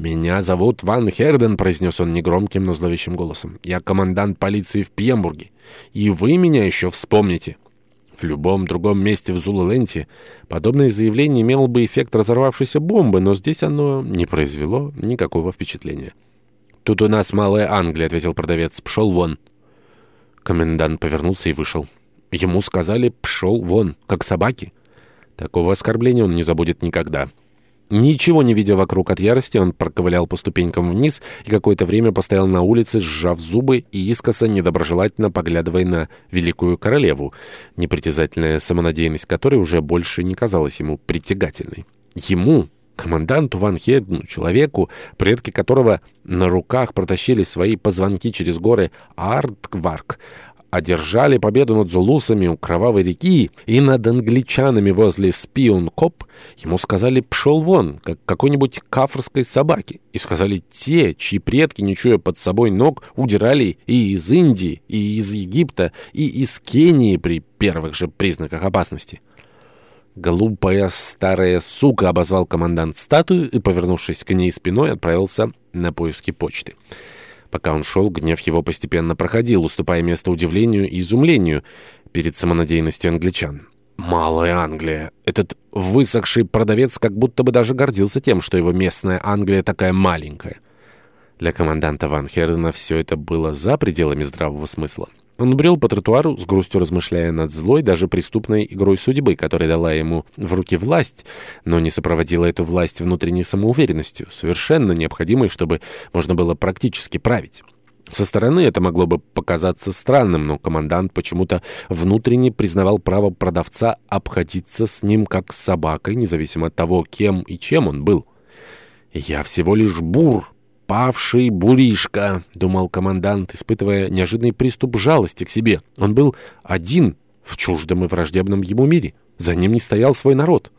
«Меня зовут Ван Херден», — произнес он негромким, но зловещим голосом. «Я командант полиции в Пьембурге. И вы меня еще вспомните». В любом другом месте в Зулаленте подобное заявление имело бы эффект разорвавшейся бомбы, но здесь оно не произвело никакого впечатления. «Тут у нас Малая Англия», — ответил продавец. «Пшел вон». Комендант повернулся и вышел. Ему сказали «пшел вон», как собаки. Такого оскорбления он не забудет никогда. Ничего не видя вокруг от ярости, он проковылял по ступенькам вниз и какое-то время постоял на улице, сжав зубы и искоса недоброжелательно поглядывая на великую королеву, непритязательная самонадеянность которой уже больше не казалась ему притягательной. Ему, команданту Ван Хедну, человеку, предки которого на руках протащили свои позвонки через горы Ардкварк, одержали победу над зулусами у Кровавой реки и над англичанами возле Спионкоп? ему сказали «пшел вон», как какой-нибудь кафрской собаке. И сказали те, чьи предки, не чуя под собой ног, удирали и из Индии, и из Египта, и из Кении при первых же признаках опасности. «Глупая старая сука!» — обозвал командант статую и, повернувшись к ней спиной, отправился на поиски почты. Пока он шел, гнев его постепенно проходил, уступая место удивлению и изумлению перед самонадеянностью англичан. Малая Англия. Этот высохший продавец как будто бы даже гордился тем, что его местная Англия такая маленькая. Для команданта Ван Хердена все это было за пределами здравого смысла. Он брел по тротуару, с грустью размышляя над злой, даже преступной игрой судьбы, которая дала ему в руки власть, но не сопроводила эту власть внутренней самоуверенностью, совершенно необходимой, чтобы можно было практически править. Со стороны это могло бы показаться странным, но командант почему-то внутренне признавал право продавца обходиться с ним как с собакой, независимо от того, кем и чем он был. «Я всего лишь бур», «Пропавший Буришка», — думал командант, испытывая неожиданный приступ жалости к себе. Он был один в чуждом и враждебном ему мире. За ним не стоял свой народ.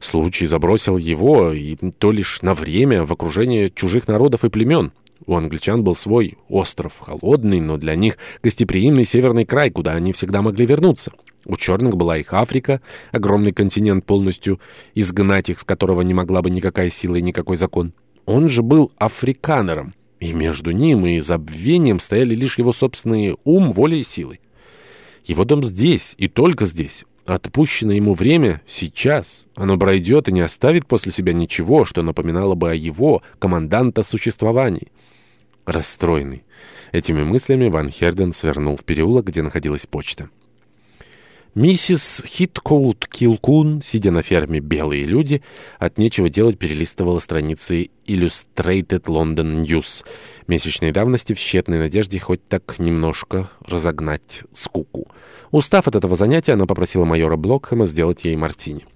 Случай забросил его, и то лишь на время, в окружение чужих народов и племен. У англичан был свой остров, холодный, но для них гостеприимный северный край, куда они всегда могли вернуться. У черных была их Африка, огромный континент полностью, изгнать их, с которого не могла бы никакая сила и никакой закон. Он же был африканером, и между ним и забвением стояли лишь его собственные ум, воля и силы. Его дом здесь, и только здесь. Отпущено ему время сейчас. Оно пройдет и не оставит после себя ничего, что напоминало бы о его, команданта, существовании. Расстроенный. Этими мыслями Ван Херден свернул в переулок, где находилась почта. Миссис Хиткоут Килкун, сидя на ферме «Белые люди», от нечего делать перелистывала страницы Illustrated London News месячной давности в тщетной надежде хоть так немножко разогнать скуку. Устав от этого занятия, она попросила майора Блокхэма сделать ей мартини.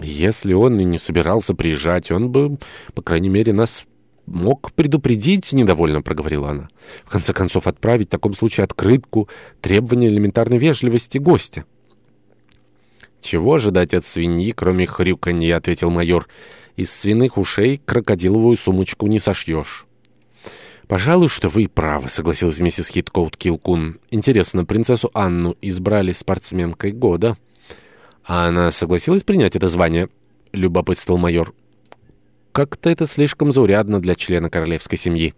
Если он и не собирался приезжать, он бы, по крайней мере, нас мог предупредить, — недовольно проговорила она. В конце концов, отправить в таком случае открытку, требование элементарной вежливости гостя. «Чего ожидать от свиньи, кроме хрюканья?» — ответил майор. «Из свиных ушей крокодиловую сумочку не сошьешь». «Пожалуй, что вы правы», — согласилась миссис Хиткоут Килкун. «Интересно, принцессу Анну избрали спортсменкой года?» «А она согласилась принять это звание?» — любопытствовал майор. «Как-то это слишком заурядно для члена королевской семьи».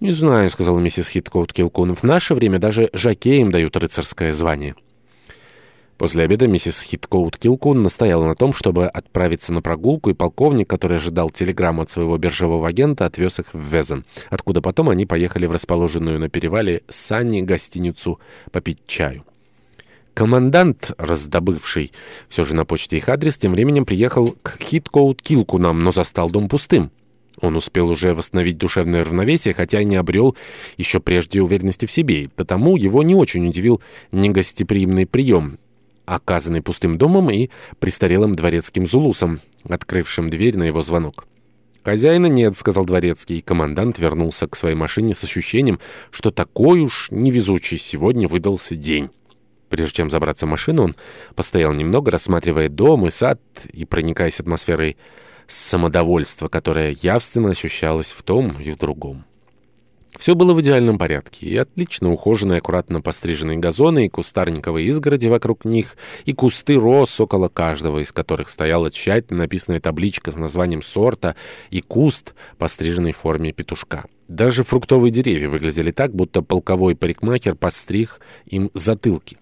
«Не знаю», — сказала миссис Хиткоут Килкун. «В наше время даже жакеям дают рыцарское звание». После обеда миссис Хиткоут Килкун настояла на том, чтобы отправиться на прогулку, и полковник, который ожидал телеграмму от своего биржевого агента, отвез их в Везен, откуда потом они поехали в расположенную на перевале Санни гостиницу попить чаю. Командант, раздобывший все же на почте их адрес, тем временем приехал к Хиткоут Килкунам, но застал дом пустым. Он успел уже восстановить душевное равновесие, хотя и не обрел еще прежде уверенности в себе, и потому его не очень удивил негостеприимный прием, оказанный пустым домом и престарелым дворецким Зулусом, открывшим дверь на его звонок. «Хозяина нет», — сказал дворецкий, и командант вернулся к своей машине с ощущением, что такой уж невезучий сегодня выдался день. Прежде чем забраться в машину, он постоял немного, рассматривая дом и сад и проникаясь атмосферой самодовольства, которое явственно ощущалось в том и в другом. Все было в идеальном порядке. И отлично ухоженные, аккуратно постриженные газоны, и кустарниковые изгороди вокруг них, и кусты роз, около каждого из которых стояла тщательно написанная табличка с названием сорта, и куст, постриженный в форме петушка. Даже фруктовые деревья выглядели так, будто полковой парикмахер постриг им затылки.